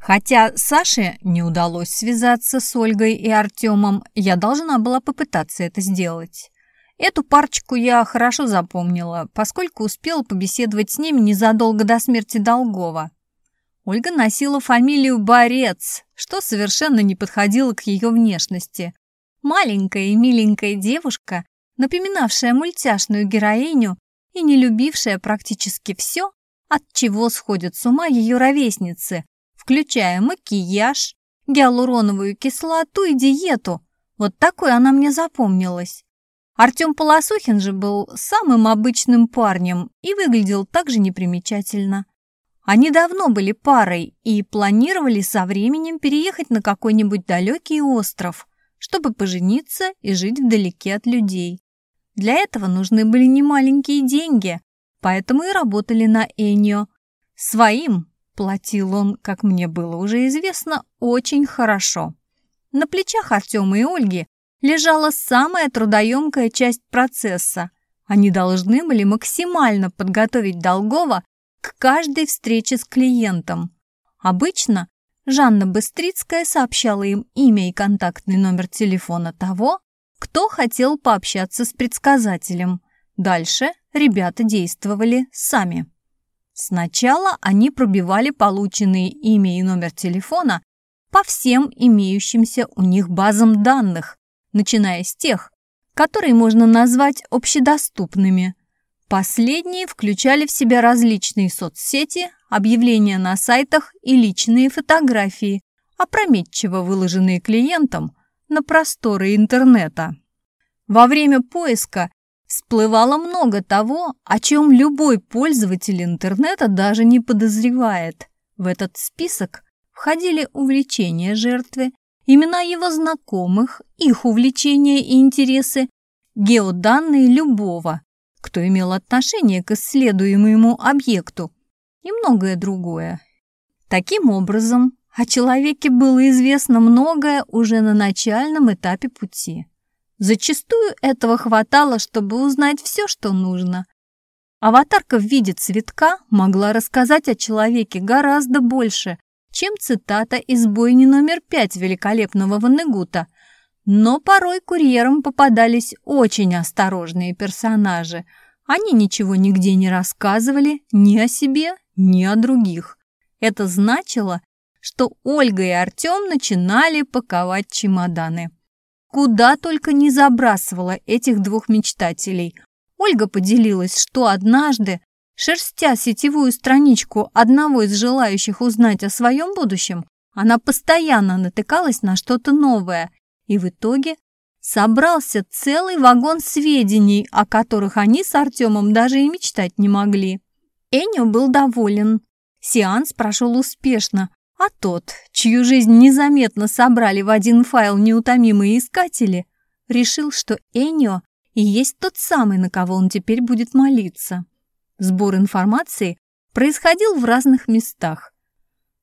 Хотя Саше не удалось связаться с Ольгой и Артемом, я должна была попытаться это сделать. Эту парочку я хорошо запомнила, поскольку успела побеседовать с ними незадолго до смерти Долгова. Ольга носила фамилию Борец, что совершенно не подходило к ее внешности. Маленькая и миленькая девушка, напоминавшая мультяшную героиню и не любившая практически все, от чего сходят с ума ее ровесницы, включая макияж, гиалуроновую кислоту и диету. Вот такой она мне запомнилась. Артем Полосухин же был самым обычным парнем и выглядел также непримечательно. Они давно были парой и планировали со временем переехать на какой-нибудь далекий остров, чтобы пожениться и жить вдалеке от людей. Для этого нужны были немаленькие деньги, поэтому и работали на Энио. Своим платил он, как мне было уже известно, очень хорошо. На плечах Артема и Ольги лежала самая трудоемкая часть процесса. Они должны были максимально подготовить Долгова к каждой встрече с клиентом. Обычно Жанна Быстрицкая сообщала им имя и контактный номер телефона того, кто хотел пообщаться с предсказателем. Дальше ребята действовали сами. Сначала они пробивали полученные имя и номер телефона по всем имеющимся у них базам данных, начиная с тех, которые можно назвать общедоступными. Последние включали в себя различные соцсети, объявления на сайтах и личные фотографии, опрометчиво выложенные клиентам на просторы интернета. Во время поиска всплывало много того, о чем любой пользователь интернета даже не подозревает. В этот список входили увлечения жертвы, имена его знакомых, их увлечения и интересы, геоданные любого, кто имел отношение к исследуемому объекту и многое другое. Таким образом, о человеке было известно многое уже на начальном этапе пути. Зачастую этого хватало, чтобы узнать все, что нужно. Аватарка в виде цветка могла рассказать о человеке гораздо больше, чем цитата из бойни номер пять великолепного Ванегута. Но порой курьерам попадались очень осторожные персонажи. Они ничего нигде не рассказывали ни о себе, ни о других. Это значило, что Ольга и Артем начинали паковать чемоданы. Куда только не забрасывала этих двух мечтателей. Ольга поделилась, что однажды Шерстя сетевую страничку одного из желающих узнать о своем будущем, она постоянно натыкалась на что-то новое, и в итоге собрался целый вагон сведений, о которых они с Артемом даже и мечтать не могли. Энио был доволен. Сеанс прошел успешно, а тот, чью жизнь незаметно собрали в один файл неутомимые искатели, решил, что Энио и есть тот самый, на кого он теперь будет молиться. Сбор информации происходил в разных местах.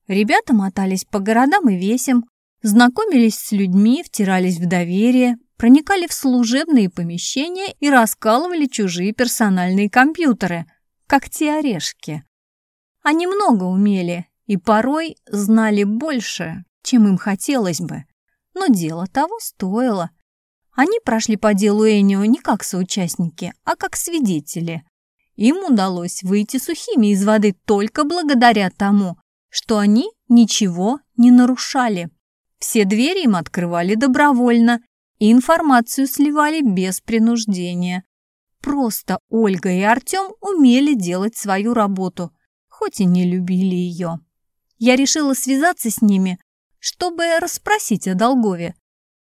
Ребята мотались по городам и весям, знакомились с людьми, втирались в доверие, проникали в служебные помещения и раскалывали чужие персональные компьютеры, как те орешки. Они много умели и порой знали больше, чем им хотелось бы, но дело того стоило. Они прошли по делу Энио не как соучастники, а как свидетели. Им удалось выйти сухими из воды только благодаря тому, что они ничего не нарушали. Все двери им открывали добровольно и информацию сливали без принуждения. Просто Ольга и Артем умели делать свою работу, хоть и не любили ее. Я решила связаться с ними, чтобы расспросить о Долгове.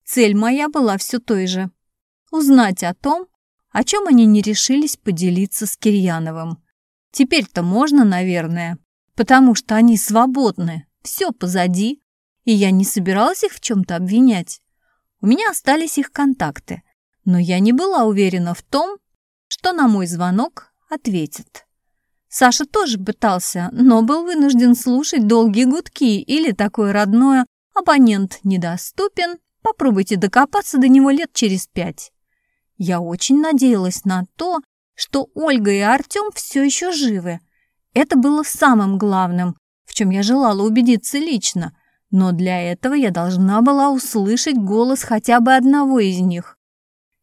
Цель моя была все той же – узнать о том, о чем они не решились поделиться с Кирьяновым. Теперь-то можно, наверное, потому что они свободны, все позади, и я не собиралась их в чем-то обвинять. У меня остались их контакты, но я не была уверена в том, что на мой звонок ответит. Саша тоже пытался, но был вынужден слушать долгие гудки или такое родное «абонент недоступен, попробуйте докопаться до него лет через пять». Я очень надеялась на то, что Ольга и Артем все еще живы. Это было самым главным, в чем я желала убедиться лично, но для этого я должна была услышать голос хотя бы одного из них.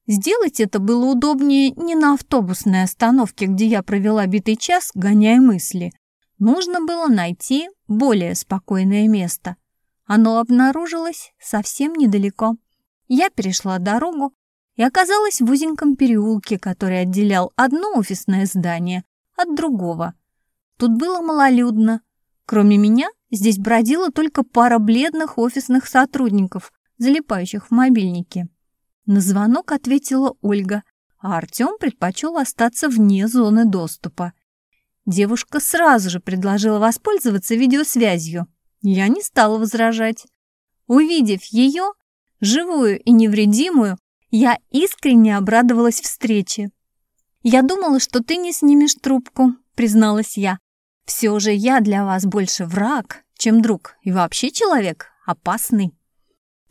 Сделать это было удобнее не на автобусной остановке, где я провела битый час, гоняя мысли. Нужно было найти более спокойное место. Оно обнаружилось совсем недалеко. Я перешла дорогу и оказалась в узеньком переулке, который отделял одно офисное здание от другого. Тут было малолюдно. Кроме меня, здесь бродила только пара бледных офисных сотрудников, залипающих в мобильнике. На звонок ответила Ольга, а Артем предпочел остаться вне зоны доступа. Девушка сразу же предложила воспользоваться видеосвязью. Я не стала возражать. Увидев ее, живую и невредимую, я искренне обрадовалась встрече. «Я думала, что ты не снимешь трубку», — призналась я. «Все же я для вас больше враг, чем друг, и вообще человек опасный».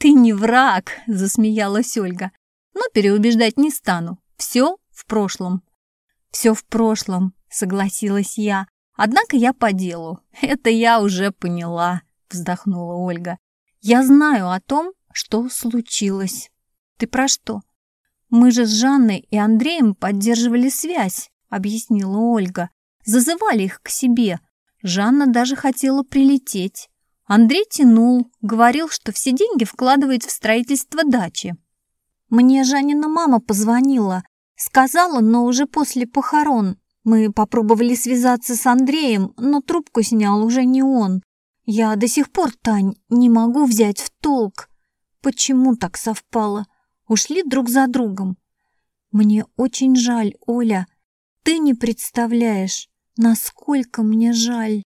«Ты не враг», — засмеялась Ольга. «Но переубеждать не стану. Все в прошлом». «Все в прошлом», — согласилась я. «Однако я по делу. Это я уже поняла», — вздохнула Ольга. «Я знаю о том, что случилось». «Ты про что?» «Мы же с Жанной и Андреем поддерживали связь», — объяснила Ольга. «Зазывали их к себе. Жанна даже хотела прилететь. Андрей тянул, говорил, что все деньги вкладывает в строительство дачи. Мне Жанина мама позвонила. Сказала, но уже после похорон. Мы попробовали связаться с Андреем, но трубку снял уже не он. Я до сих пор, Тань, не могу взять в толк. Почему так совпало? Ушли друг за другом. Мне очень жаль, Оля. Ты не представляешь, насколько мне жаль.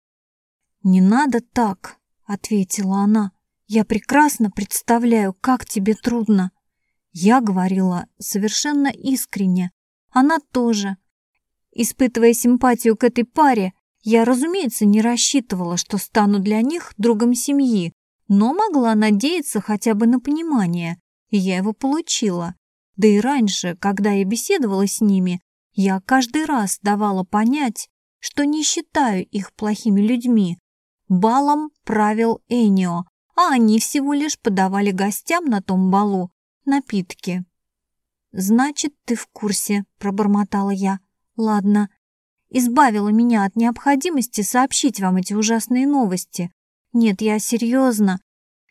Не надо так, ответила она. Я прекрасно представляю, как тебе трудно. Я говорила совершенно искренне. Она тоже. Испытывая симпатию к этой паре, я, разумеется, не рассчитывала, что стану для них другом семьи, но могла надеяться хотя бы на понимание, и я его получила. Да и раньше, когда я беседовала с ними, я каждый раз давала понять, что не считаю их плохими людьми, Балом правил Энио, а они всего лишь подавали гостям на том балу напитки. «Значит, ты в курсе», — пробормотала я. «Ладно, избавила меня от необходимости сообщить вам эти ужасные новости. Нет, я серьезно.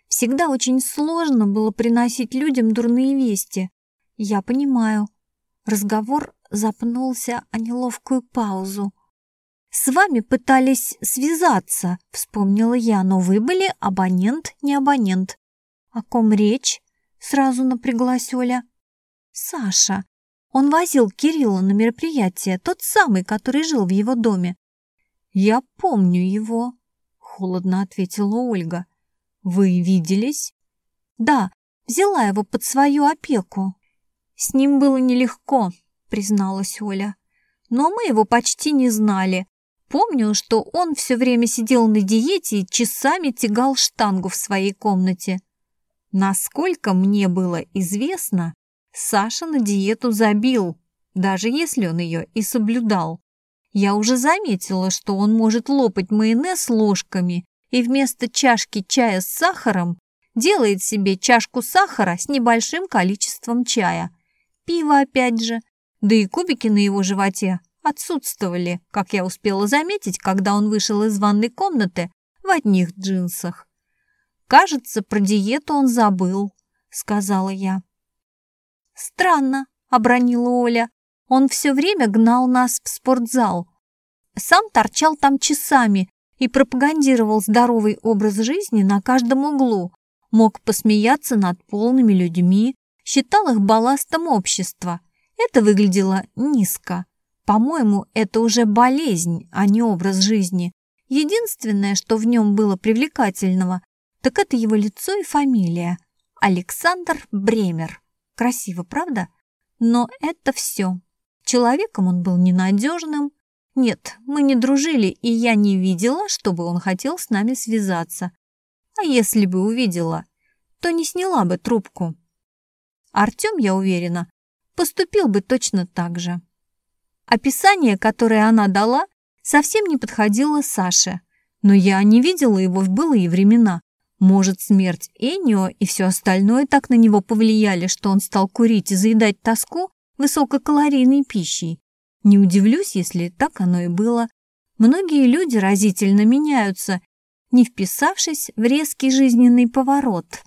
Всегда очень сложно было приносить людям дурные вести. Я понимаю». Разговор запнулся о неловкую паузу. «С вами пытались связаться», — вспомнила я, «но вы были абонент, не абонент». «О ком речь?» — сразу напряглась Оля. «Саша. Он возил Кирилла на мероприятие, тот самый, который жил в его доме». «Я помню его», — холодно ответила Ольга. «Вы виделись?» «Да, взяла его под свою опеку». «С ним было нелегко», — призналась Оля. «Но мы его почти не знали. Помню, что он все время сидел на диете и часами тягал штангу в своей комнате. Насколько мне было известно, Саша на диету забил, даже если он ее и соблюдал. Я уже заметила, что он может лопать майонез ложками и вместо чашки чая с сахаром делает себе чашку сахара с небольшим количеством чая. Пиво опять же, да и кубики на его животе отсутствовали, как я успела заметить, когда он вышел из ванной комнаты в одних джинсах. «Кажется, про диету он забыл», — сказала я. «Странно», — обронила Оля. «Он все время гнал нас в спортзал. Сам торчал там часами и пропагандировал здоровый образ жизни на каждом углу. Мог посмеяться над полными людьми, считал их балластом общества. Это выглядело низко. По-моему, это уже болезнь, а не образ жизни. Единственное, что в нем было привлекательного, так это его лицо и фамилия. Александр Бремер. Красиво, правда? Но это все. Человеком он был ненадежным. Нет, мы не дружили, и я не видела, чтобы он хотел с нами связаться. А если бы увидела, то не сняла бы трубку. Артем, я уверена, поступил бы точно так же. Описание, которое она дала, совсем не подходило Саше. Но я не видела его в былые времена. Может, смерть Энио и все остальное так на него повлияли, что он стал курить и заедать тоску высококалорийной пищей. Не удивлюсь, если так оно и было. Многие люди разительно меняются, не вписавшись в резкий жизненный поворот.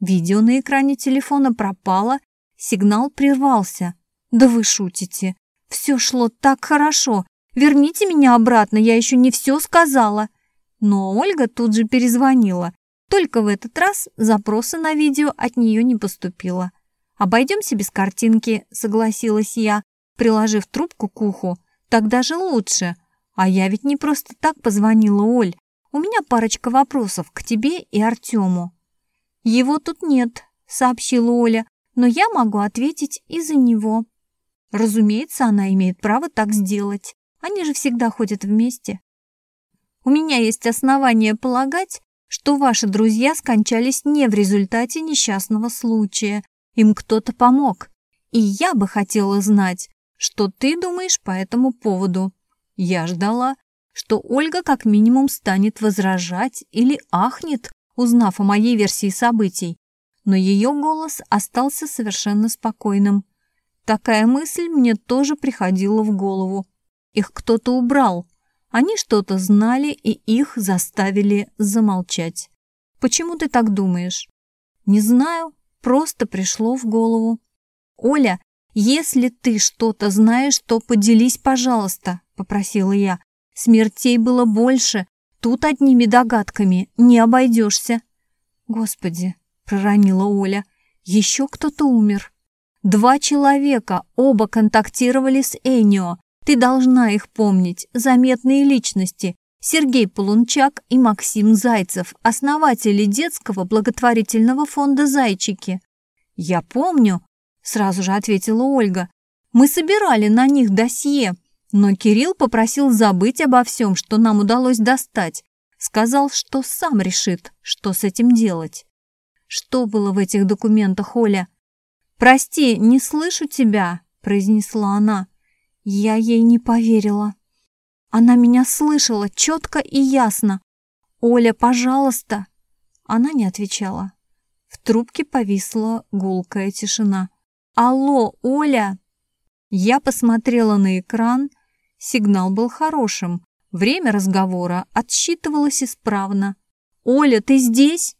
Видео на экране телефона пропало, сигнал прервался. Да вы шутите. Все шло так хорошо. Верните меня обратно, я еще не все сказала. Но Ольга тут же перезвонила. Только в этот раз запроса на видео от нее не поступило. «Обойдемся без картинки», — согласилась я, приложив трубку к уху. «Так даже лучше. А я ведь не просто так позвонила, Оль. У меня парочка вопросов к тебе и Артему». «Его тут нет», — сообщила Оля, «но я могу ответить и за него». Разумеется, она имеет право так сделать. Они же всегда ходят вместе. У меня есть основания полагать, что ваши друзья скончались не в результате несчастного случая. Им кто-то помог. И я бы хотела знать, что ты думаешь по этому поводу. Я ждала, что Ольга как минимум станет возражать или ахнет, узнав о моей версии событий. Но ее голос остался совершенно спокойным. Такая мысль мне тоже приходила в голову. Их кто-то убрал, они что-то знали и их заставили замолчать. Почему ты так думаешь? Не знаю, просто пришло в голову. Оля, если ты что-то знаешь, то поделись, пожалуйста, попросила я. Смертей было больше, тут одними догадками не обойдешься. Господи, проронила Оля, еще кто-то умер. Два человека, оба контактировали с Энио, ты должна их помнить, заметные личности. Сергей Полунчак и Максим Зайцев, основатели детского благотворительного фонда «Зайчики». «Я помню», — сразу же ответила Ольга. «Мы собирали на них досье, но Кирилл попросил забыть обо всем, что нам удалось достать. Сказал, что сам решит, что с этим делать». «Что было в этих документах, Оля?» «Прости, не слышу тебя», — произнесла она. Я ей не поверила. Она меня слышала четко и ясно. «Оля, пожалуйста!» Она не отвечала. В трубке повисла гулкая тишина. «Алло, Оля!» Я посмотрела на экран. Сигнал был хорошим. Время разговора отсчитывалось исправно. «Оля, ты здесь?»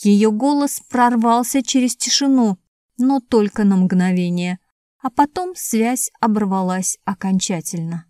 Ее голос прорвался через тишину, но только на мгновение а потом связь оборвалась окончательно.